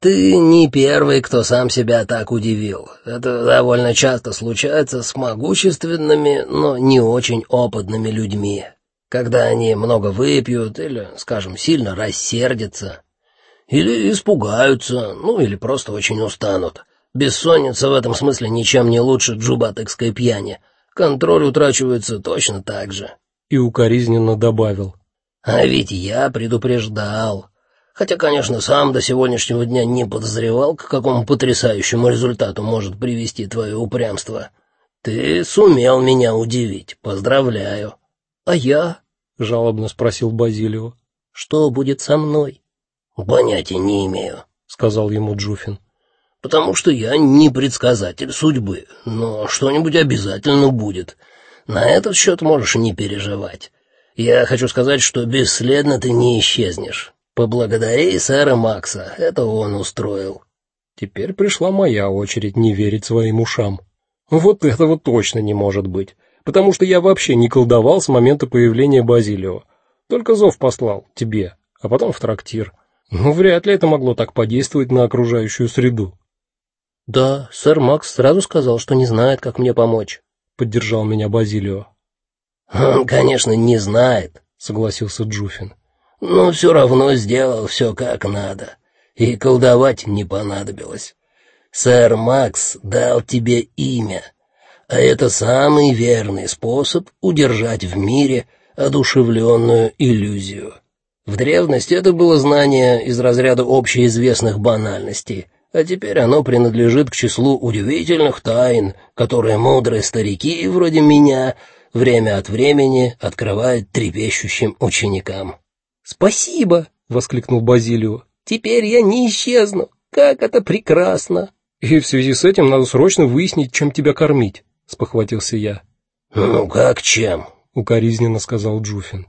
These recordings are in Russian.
Ты не первый, кто сам себя так удивил. Это довольно часто случается с могущественными, но не очень опытными людьми, когда они много выпьют или, скажем, сильно рассердятся, или испугаются, ну или просто очень устанут. Бессонница в этом смысле ничем не лучше джубатекской пьяни. Контроль утрачивается точно так же. И укоризненно добавил: "А ведь я предупреждал. Хотя, конечно, сам до сегодняшнего дня не подозревал, к какому потрясающему результату может привести твое упрямство. Ты сумел меня удивить. Поздравляю. А я? жалобно спросил Базилио. Что будет со мной? Понятия не имею, сказал ему Джуфин. Потому что я не предсказатель судьбы, но что-нибудь обязательно будет. На этот счет можешь не переживать. Я хочу сказать, что бесследно ты не исчезнешь. Поблагодари сэра Макса, это он устроил. Теперь пришла моя очередь не верить своим ушам. Вот этого точно не может быть, потому что я вообще не колдовал с момента появления Базилио. Только зов послал тебе, а потом в трактир. Ну вряд ли это могло так подействовать на окружающую среду. Да, сэр Макс сразу сказал, что не знает, как мне помочь, поддержал меня Базилио. Он, конечно, не знает, согласился Джуфин но все равно сделал все как надо, и колдовать не понадобилось. Сэр Макс дал тебе имя, а это самый верный способ удержать в мире одушевленную иллюзию. В древности это было знание из разряда общеизвестных банальностей, а теперь оно принадлежит к числу удивительных тайн, которые мудрые старики вроде меня время от времени открывают трепещущим ученикам. Спасибо, воскликнул Базилио. Теперь я не исчезну. Как это прекрасно. И в связи с этим надо срочно выяснить, чем тебя кормить, спохватился я. Ну как чем? укоризненно сказал Джуфин.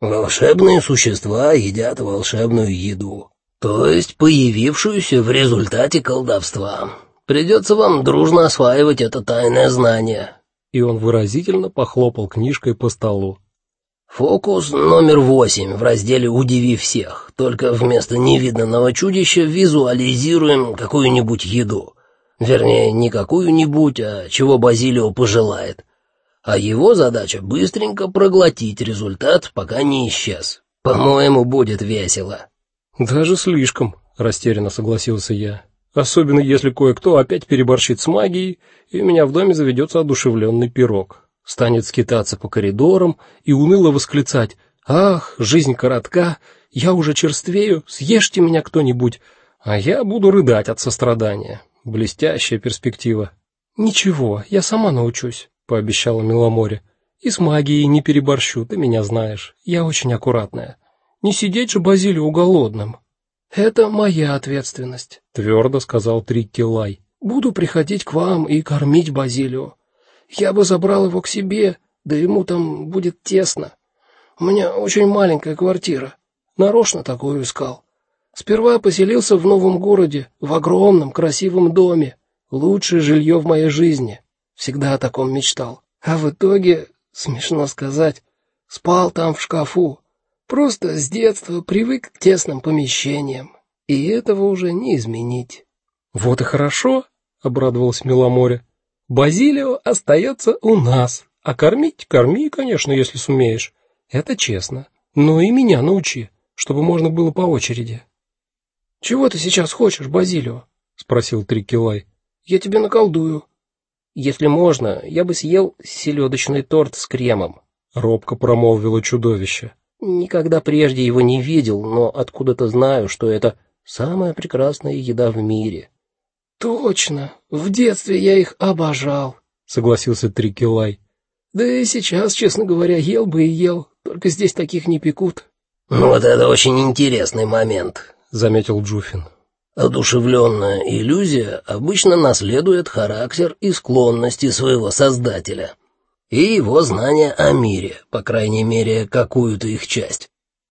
Волшебные существа едят волшебную еду, то есть появившуюся в результате колдовства. Придется вам дружно осваивать это тайное знание. И он выразительно похлопал книжкой по столу. Фокус номер восемь в разделе «Удиви всех». Только вместо невиданного чудища визуализируем какую-нибудь еду. Вернее, не какую-нибудь, а чего Базилио пожелает. А его задача быстренько проглотить результат, пока не исчез. По-моему, будет весело. Даже слишком, растерянно согласился я. Особенно если кое-кто опять переборщит с магией, и у меня в доме заведется одушевленный пирог станет скитаться по коридорам и уныло восклицать: "Ах, жизнь коротка, я уже черствею, съешьте меня кто-нибудь". А я буду рыдать от сострадания. Блестящая перспектива. Ничего, я сама научусь, пообещала Миломоре. И с магией не переборщу, ты меня знаешь. Я очень аккуратная. Не сидеть же Базилию голодным. Это моя ответственность, твердо сказал Триккилай. Буду приходить к вам и кормить Базилию. Я бы забрал его к себе, да ему там будет тесно. У меня очень маленькая квартира. Нарочно такую искал. Сперва поселился в новом городе, в огромном красивом доме. Лучшее жилье в моей жизни. Всегда о таком мечтал. А в итоге, смешно сказать, спал там в шкафу. Просто с детства привык к тесным помещениям, и этого уже не изменить. Вот и хорошо, обрадовалась Миломоре. Базилио остается у нас. А кормить корми, конечно, если сумеешь. Это честно. Но и меня научи, чтобы можно было по очереди. Чего ты сейчас хочешь, Базилио? спросил Трикилай. Я тебе наколдую. Если можно, я бы съел селедочный торт с кремом, робко промолвило чудовище. Никогда прежде его не видел, но откуда-то знаю, что это самая прекрасная еда в мире. Точно, в детстве я их обожал, согласился Трикилай. Да и сейчас, честно говоря, ел бы и ел, только здесь таких не пекут. Ну вот это очень интересный момент, заметил Джуфин. Одушевленная иллюзия обычно наследует характер и склонности своего создателя и его знания о мире, по крайней мере, какую-то их часть.